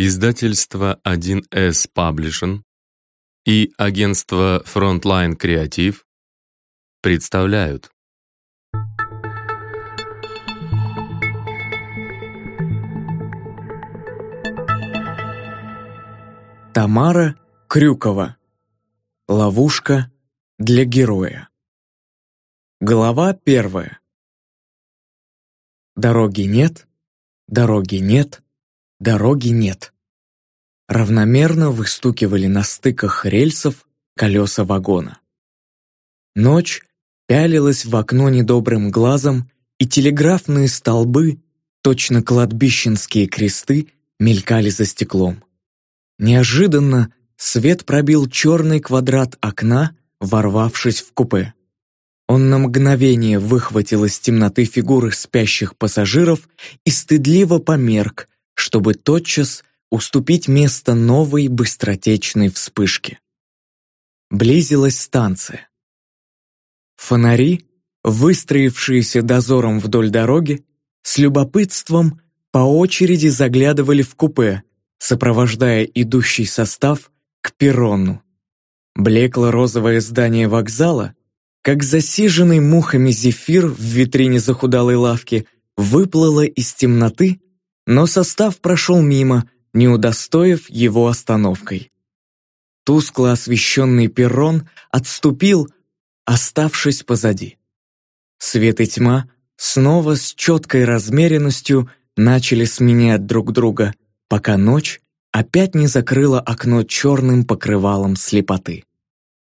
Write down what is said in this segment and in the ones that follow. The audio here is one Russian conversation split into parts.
Издательство 1С Publishing и агентство Frontline Creative представляют. Тамара Крюкова. Ловушка для героя. Глава первая. Дороги нет, дороги нет, Дороги нет. Равномерно выстукивали на стыках рельсов колеса вагона. Ночь пялилась в окно недобрым глазом, и телеграфные столбы, точно кладбищенские кресты, мелькали за стеклом. Неожиданно свет пробил черный квадрат окна, ворвавшись в купе. Он на мгновение выхватил из темноты фигуры спящих пассажиров и стыдливо померк, чтобы тотчас уступить место новой быстротечной вспышке. Близилась станция. Фонари, выстроившиеся дозором вдоль дороги, с любопытством по очереди заглядывали в купе, сопровождая идущий состав к перрону. Блекло-розовое здание вокзала, как засиженный мухами зефир в витрине захудалой лавки, выплыло из темноты но состав прошел мимо, не удостоив его остановкой. Тускло освещенный перрон отступил, оставшись позади. Свет и тьма снова с четкой размеренностью начали сменять друг друга, пока ночь опять не закрыла окно черным покрывалом слепоты.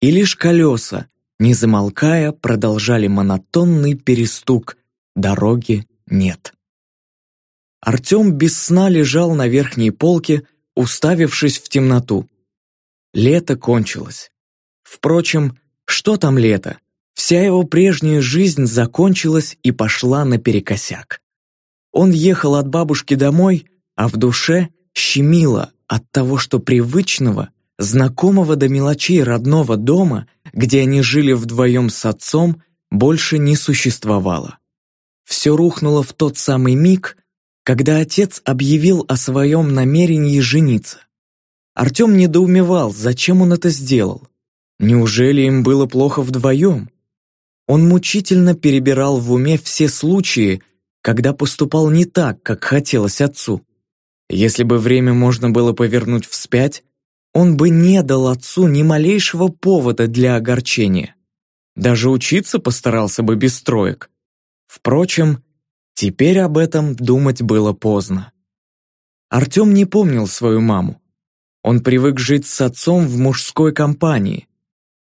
И лишь колеса, не замолкая, продолжали монотонный перестук «Дороги нет». Артем без сна лежал на верхней полке, уставившись в темноту. Лето кончилось. Впрочем, что там лето? Вся его прежняя жизнь закончилась и пошла наперекосяк. Он ехал от бабушки домой, а в душе щемило от того, что привычного, знакомого до мелочей родного дома, где они жили вдвоем с отцом, больше не существовало. Все рухнуло в тот самый миг, когда отец объявил о своем намерении жениться. Артем недоумевал, зачем он это сделал. Неужели им было плохо вдвоем? Он мучительно перебирал в уме все случаи, когда поступал не так, как хотелось отцу. Если бы время можно было повернуть вспять, он бы не дал отцу ни малейшего повода для огорчения. Даже учиться постарался бы без троек. Впрочем, Теперь об этом думать было поздно. Артем не помнил свою маму. Он привык жить с отцом в мужской компании.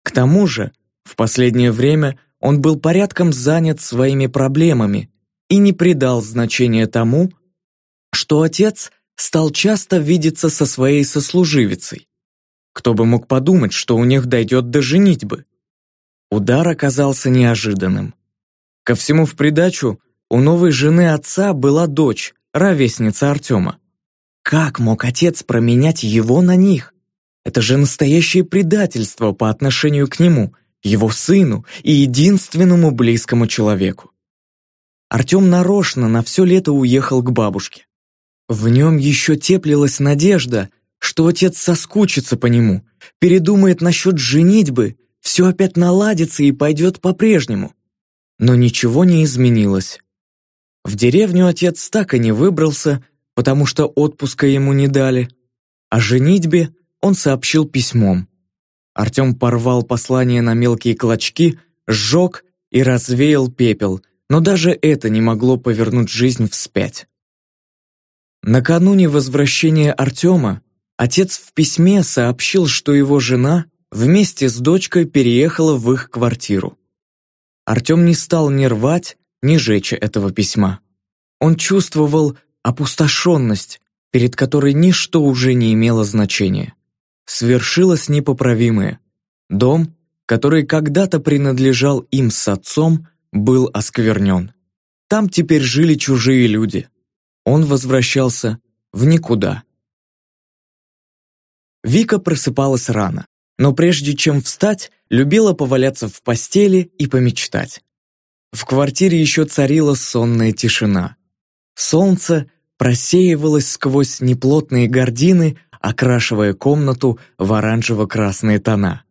К тому же, в последнее время он был порядком занят своими проблемами и не придал значения тому, что отец стал часто видеться со своей сослуживицей. Кто бы мог подумать, что у них дойдет до женитьбы? Удар оказался неожиданным. Ко всему в придачу у новой жены отца была дочь, ровесница Артема. Как мог отец променять его на них? Это же настоящее предательство по отношению к нему, его сыну и единственному близкому человеку. Артем нарочно на все лето уехал к бабушке. В нем еще теплилась надежда, что отец соскучится по нему, передумает насчет женитьбы, все опять наладится и пойдет по-прежнему. Но ничего не изменилось. В деревню отец так и не выбрался, потому что отпуска ему не дали. О женитьбе он сообщил письмом. Артем порвал послание на мелкие клочки, сжег и развеял пепел, но даже это не могло повернуть жизнь вспять. Накануне возвращения Артема отец в письме сообщил, что его жена вместе с дочкой переехала в их квартиру. Артем не стал ни рвать, не жечь этого письма. Он чувствовал опустошенность, перед которой ничто уже не имело значения. Свершилось непоправимое. Дом, который когда-то принадлежал им с отцом, был осквернен. Там теперь жили чужие люди. Он возвращался в никуда. Вика просыпалась рано, но прежде чем встать, любила поваляться в постели и помечтать. В квартире еще царила сонная тишина. Солнце просеивалось сквозь неплотные гардины, окрашивая комнату в оранжево-красные тона.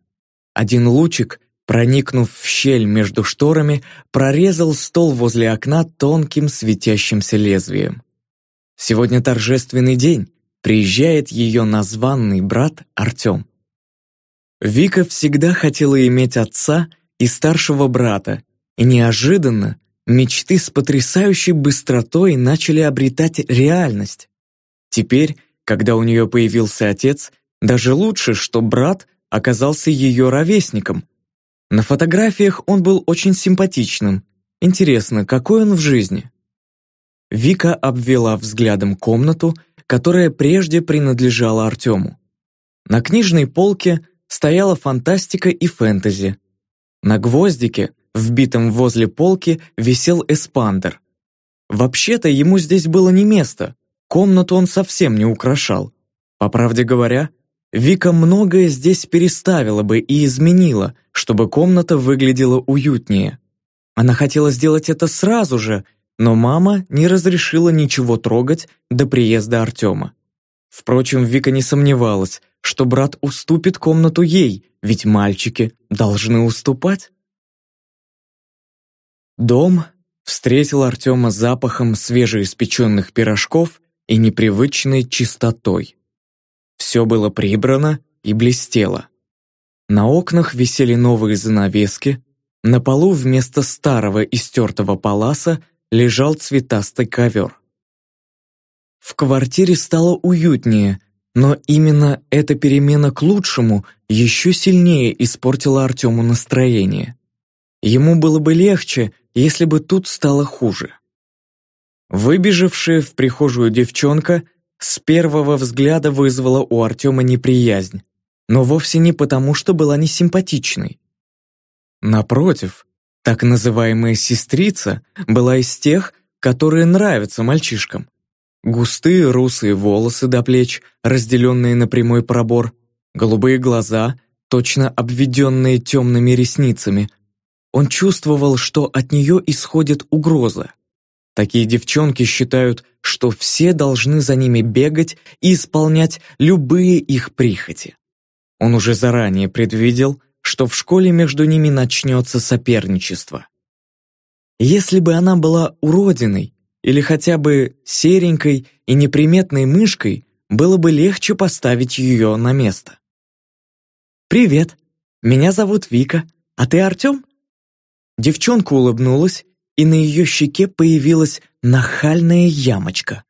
Один лучик, проникнув в щель между шторами, прорезал стол возле окна тонким светящимся лезвием. Сегодня торжественный день, приезжает ее названный брат Артем. Вика всегда хотела иметь отца и старшего брата, и неожиданно мечты с потрясающей быстротой начали обретать реальность. Теперь, когда у нее появился отец, даже лучше, что брат оказался ее ровесником. На фотографиях он был очень симпатичным. Интересно, какой он в жизни? Вика обвела взглядом комнату, которая прежде принадлежала Артему. На книжной полке стояла фантастика и фэнтези. На гвоздике, вбитом возле полки, висел эспандер. Вообще-то ему здесь было не место, комнату он совсем не украшал. По правде говоря, Вика многое здесь переставила бы и изменила, чтобы комната выглядела уютнее. Она хотела сделать это сразу же, но мама не разрешила ничего трогать до приезда Артема. Впрочем, Вика не сомневалась, что брат уступит комнату ей, ведь мальчики должны уступать. Дом встретил Артема запахом свежеиспеченных пирожков и непривычной чистотой. Все было прибрано и блестело. На окнах висели новые занавески, на полу вместо старого истертого паласа лежал цветастый ковер. В квартире стало уютнее, но именно эта перемена к лучшему еще сильнее испортила Артему настроение. Ему было бы легче, если бы тут стало хуже. Выбежавшая в прихожую девчонка с первого взгляда вызвала у Артема неприязнь, но вовсе не потому, что была несимпатичной. Напротив, так называемая сестрица была из тех, которые нравятся мальчишкам. Густые русые волосы до плеч, разделенные на прямой пробор, голубые глаза, точно обведенные темными ресницами. Он чувствовал, что от нее исходит угроза. Такие девчонки считают, что все должны за ними бегать и исполнять любые их прихоти. Он уже заранее предвидел, что в школе между ними начнется соперничество. Если бы она была уродиной, или хотя бы серенькой и неприметной мышкой, было бы легче поставить ее на место. «Привет, меня зовут Вика, а ты Артем?» Девчонка улыбнулась, и на ее щеке появилась нахальная ямочка.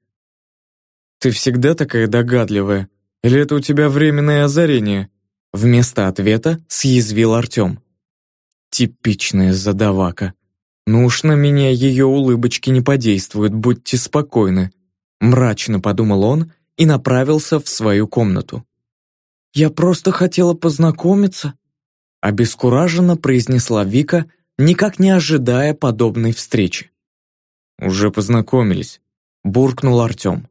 «Ты всегда такая догадливая, или это у тебя временное озарение?» Вместо ответа съязвил Артем. «Типичная задавака. «Ну уж на меня ее улыбочки не подействуют, будьте спокойны», мрачно подумал он и направился в свою комнату. «Я просто хотела познакомиться», обескураженно произнесла Вика, никак не ожидая подобной встречи. «Уже познакомились», буркнул Артем.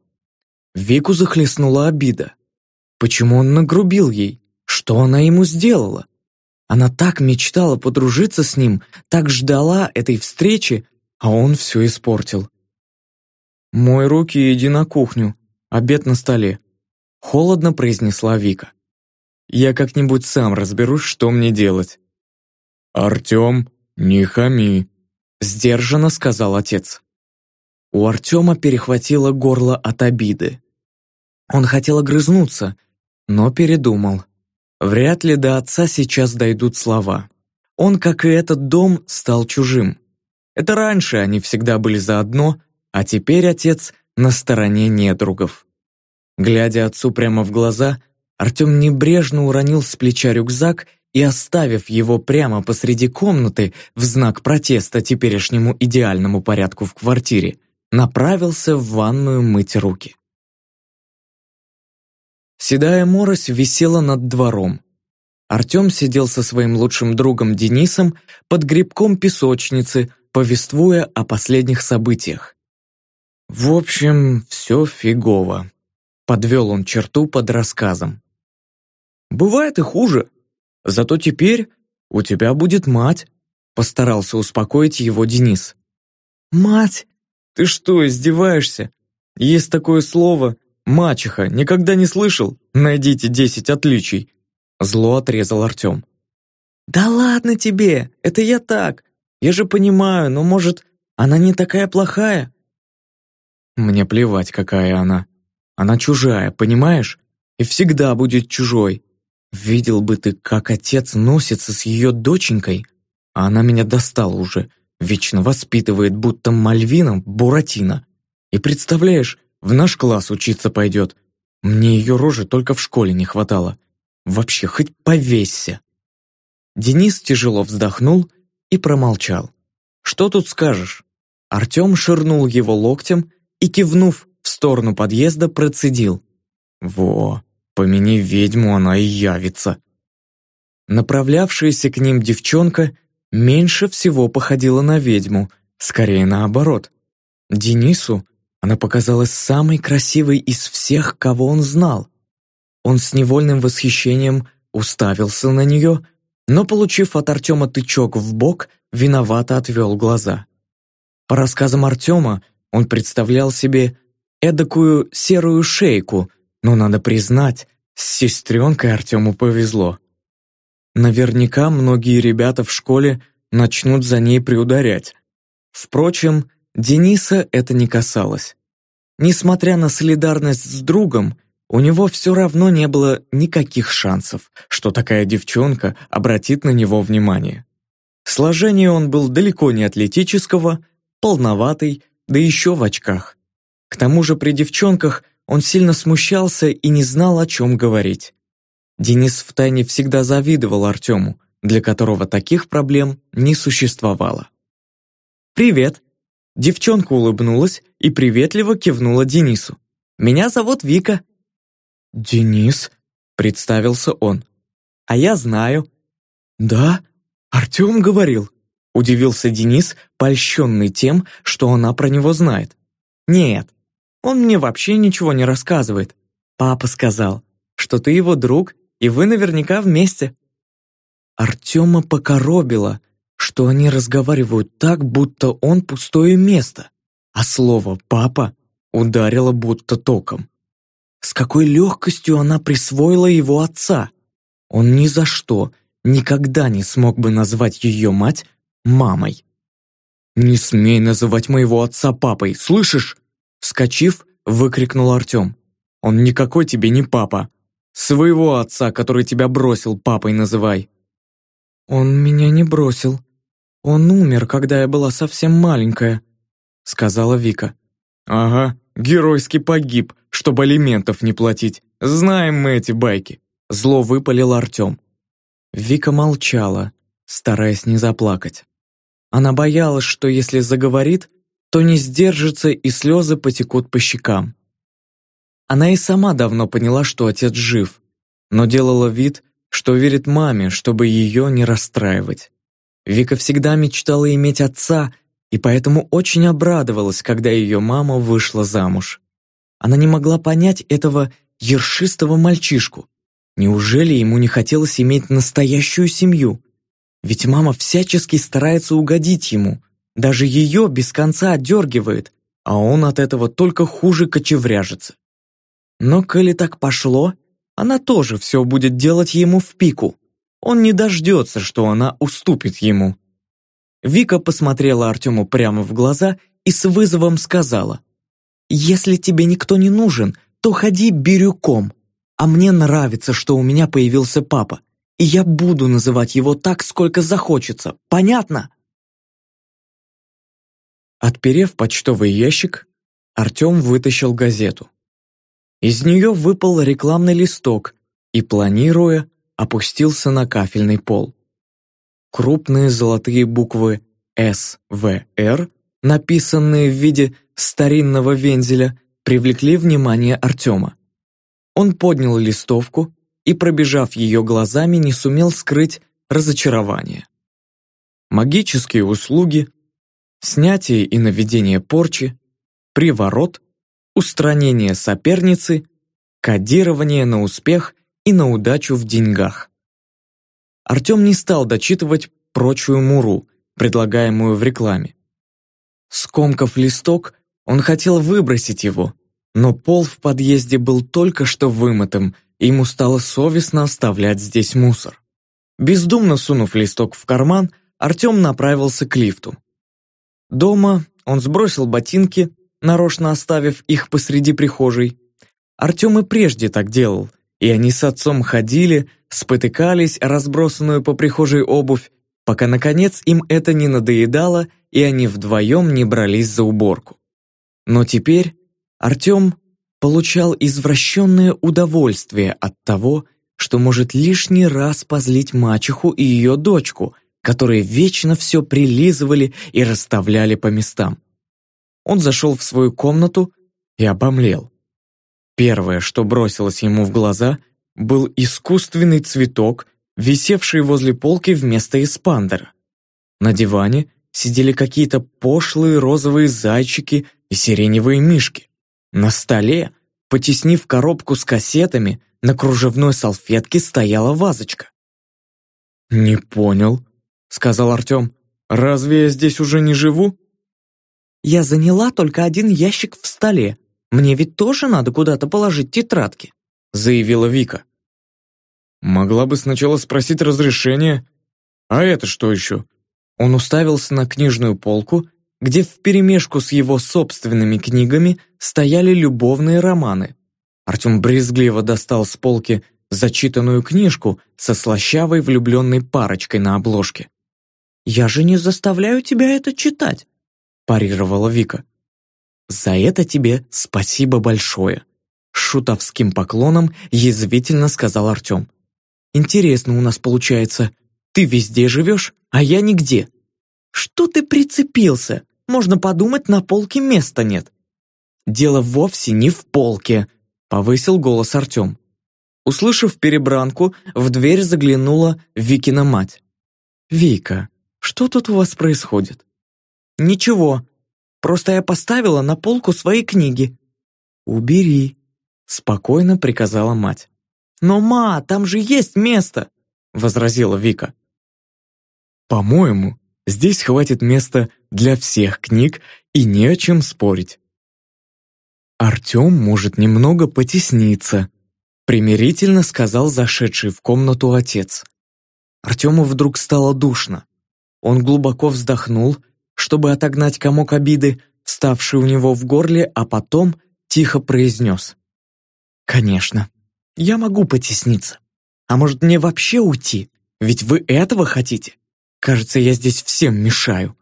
Вику захлестнула обида. Почему он нагрубил ей? Что она ему сделала? Она так мечтала подружиться с ним, так ждала этой встречи, а он все испортил. «Мой руки иди на кухню, обед на столе», — холодно произнесла Вика. «Я как-нибудь сам разберусь, что мне делать». «Артем, не хами», — сдержанно сказал отец. У Артема перехватило горло от обиды. Он хотел огрызнуться, но передумал. Вряд ли до отца сейчас дойдут слова. Он, как и этот дом, стал чужим. Это раньше они всегда были заодно, а теперь отец на стороне недругов. Глядя отцу прямо в глаза, Артем небрежно уронил с плеча рюкзак и, оставив его прямо посреди комнаты в знак протеста теперешнему идеальному порядку в квартире, направился в ванную мыть руки. Седая морось висела над двором. Артем сидел со своим лучшим другом Денисом под грибком песочницы, повествуя о последних событиях. В общем, все фигово. Подвел он черту под рассказом. Бывает и хуже. Зато теперь у тебя будет мать, постарался успокоить его Денис. Мать? Ты что, издеваешься? Есть такое слово «мачеха». Никогда не слышал? Найдите десять отличий». Зло отрезал Артем. «Да ладно тебе, это я так. Я же понимаю, но, может, она не такая плохая?» «Мне плевать, какая она. Она чужая, понимаешь? И всегда будет чужой. Видел бы ты, как отец носится с ее доченькой, а она меня достала уже, вечно воспитывает, будто Мальвина Буратино. И представляешь, в наш класс учиться пойдет. Мне ее рожи только в школе не хватало. Вообще, хоть повесься. Денис тяжело вздохнул и промолчал. Что тут скажешь? Артем ширнул его локтем и, кивнув в сторону подъезда, процедил. «Во, помяни ведьму, она и явится». Направлявшаяся к ним девчонка меньше всего походила на ведьму, скорее наоборот. Денису она показалась самой красивой из всех, кого он знал. Он с невольным восхищением уставился на нее, но, получив от Артема тычок в бок, виновато отвел глаза. По рассказам Артема, он представлял себе эдакую серую шейку, но, надо признать, с сестренкой Артему повезло. Наверняка многие ребята в школе начнут за ней приударять. Впрочем, Дениса это не касалось. Несмотря на солидарность с другом, у него все равно не было никаких шансов, что такая девчонка обратит на него внимание. Сложение он был далеко не атлетического, полноватый, да еще в очках. К тому же при девчонках он сильно смущался и не знал, о чем говорить. Денис втайне всегда завидовал Артему, для которого таких проблем не существовало. «Привет!» Девчонка улыбнулась и приветливо кивнула Денису. «Меня зовут Вика». «Денис?» — представился он. «А я знаю». «Да? Артем говорил?» — удивился Денис, польщенный тем, что она про него знает. «Нет, он мне вообще ничего не рассказывает. Папа сказал, что ты его друг, и вы наверняка вместе». Артема покоробило, что они разговаривают так, будто он пустое место, а слово «папа» ударило будто током. С какой легкостью она присвоила его отца. Он ни за что, никогда не смог бы назвать ее мать мамой. «Не смей называть моего отца папой, слышишь?» Вскочив, выкрикнул Артем. «Он никакой тебе не папа. Своего отца, который тебя бросил, папой называй». «Он меня не бросил. Он умер, когда я была совсем маленькая», сказала Вика. «Ага, геройски погиб, чтобы алиментов не платить. Знаем мы эти байки», зло выпалил Артем. Вика молчала, стараясь не заплакать. Она боялась, что если заговорит, то не сдержится и слезы потекут по щекам. Она и сама давно поняла, что отец жив, но делала вид, что верит маме, чтобы ее не расстраивать. Вика всегда мечтала иметь отца, и поэтому очень обрадовалась, когда ее мама вышла замуж. Она не могла понять этого ершистого мальчишку. Неужели ему не хотелось иметь настоящую семью? Ведь мама всячески старается угодить ему, даже ее без конца отдергивает, а он от этого только хуже кочевряжется. Но коли так пошло, она тоже все будет делать ему в пику. Он не дождется, что она уступит ему. Вика посмотрела Артему прямо в глаза и с вызовом сказала, «Если тебе никто не нужен, то ходи бирюком. А мне нравится, что у меня появился папа, и я буду называть его так, сколько захочется. Понятно?» Отперев почтовый ящик, Артем вытащил газету. Из нее выпал рекламный листок и, планируя, опустился на кафельный пол. Крупные золотые буквы «СВР», написанные в виде старинного вензеля, привлекли внимание Артема. Он поднял листовку и, пробежав ее глазами, не сумел скрыть разочарование. Магические услуги – снятие и наведение порчи, приворот, устранение соперницы, кодирование на успех и на удачу в деньгах. Артем не стал дочитывать прочую муру, предлагаемую в рекламе. Скомкав листок, он хотел выбросить его, Но пол в подъезде был только что вымытым, и ему стало совестно оставлять здесь мусор. Бездумно сунув листок в карман, Артем направился к лифту. Дома он сбросил ботинки, нарочно оставив их посреди прихожей. Артем и прежде так делал, и они с отцом ходили, спотыкались разбросанную по прихожей обувь, пока, наконец, им это не надоедало, и они вдвоем не брались за уборку. Но теперь Артем получал извращенное удовольствие от того, что может лишний раз позлить мачеху и ее дочку, которые вечно все прилизывали и расставляли по местам. Он зашел в свою комнату и обомлел. Первое, что бросилось ему в глаза, был искусственный цветок, висевший возле полки вместо эспандера. На диване сидели какие-то пошлые розовые зайчики и сиреневые мишки. На столе, потеснив коробку с кассетами, на кружевной салфетке стояла вазочка. «Не понял», — сказал Артем. «Разве я здесь уже не живу?» «Я заняла только один ящик в столе. Мне ведь тоже надо куда-то положить тетрадки», — заявила Вика. «Могла бы сначала спросить разрешение. А это что еще?» Он уставился на книжную полку, где вперемешку с его собственными книгами стояли любовные романы. Артем брезгливо достал с полки зачитанную книжку со слащавой влюбленной парочкой на обложке. «Я же не заставляю тебя это читать», – парировала Вика. «За это тебе спасибо большое», – шутовским поклоном язвительно сказал Артем. «Интересно у нас получается. Ты везде живешь, а я нигде». «Что ты прицепился? Можно подумать, на полке места нет». «Дело вовсе не в полке», – повысил голос Артем. Услышав перебранку, в дверь заглянула Викина мать. «Вика, что тут у вас происходит?» «Ничего. Просто я поставила на полку свои книги». «Убери», — спокойно приказала мать. «Но, ма, там же есть место», — возразила Вика. «По-моему, здесь хватит места для всех книг и не о чем спорить». «Артем может немного потесниться», — примирительно сказал зашедший в комнату отец. Артему вдруг стало душно. Он глубоко вздохнул, чтобы отогнать комок обиды, вставший у него в горле, а потом тихо произнес. «Конечно, я могу потесниться. А может, мне вообще уйти? Ведь вы этого хотите? Кажется, я здесь всем мешаю».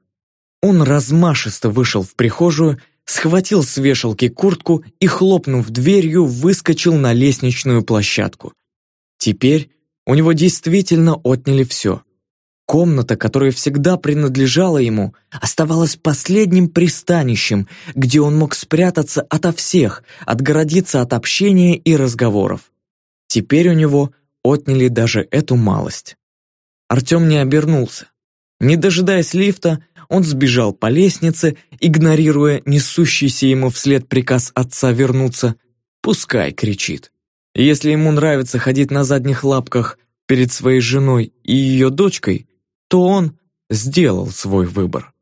Он размашисто вышел в прихожую, схватил с вешалки куртку и, хлопнув дверью, выскочил на лестничную площадку. Теперь у него действительно отняли все. Комната, которая всегда принадлежала ему, оставалась последним пристанищем, где он мог спрятаться ото всех, отгородиться от общения и разговоров. Теперь у него отняли даже эту малость. Артем не обернулся. Не дожидаясь лифта, он сбежал по лестнице, игнорируя несущийся ему вслед приказ отца вернуться. «Пускай», — кричит. Если ему нравится ходить на задних лапках перед своей женой и ее дочкой, то он сделал свой выбор.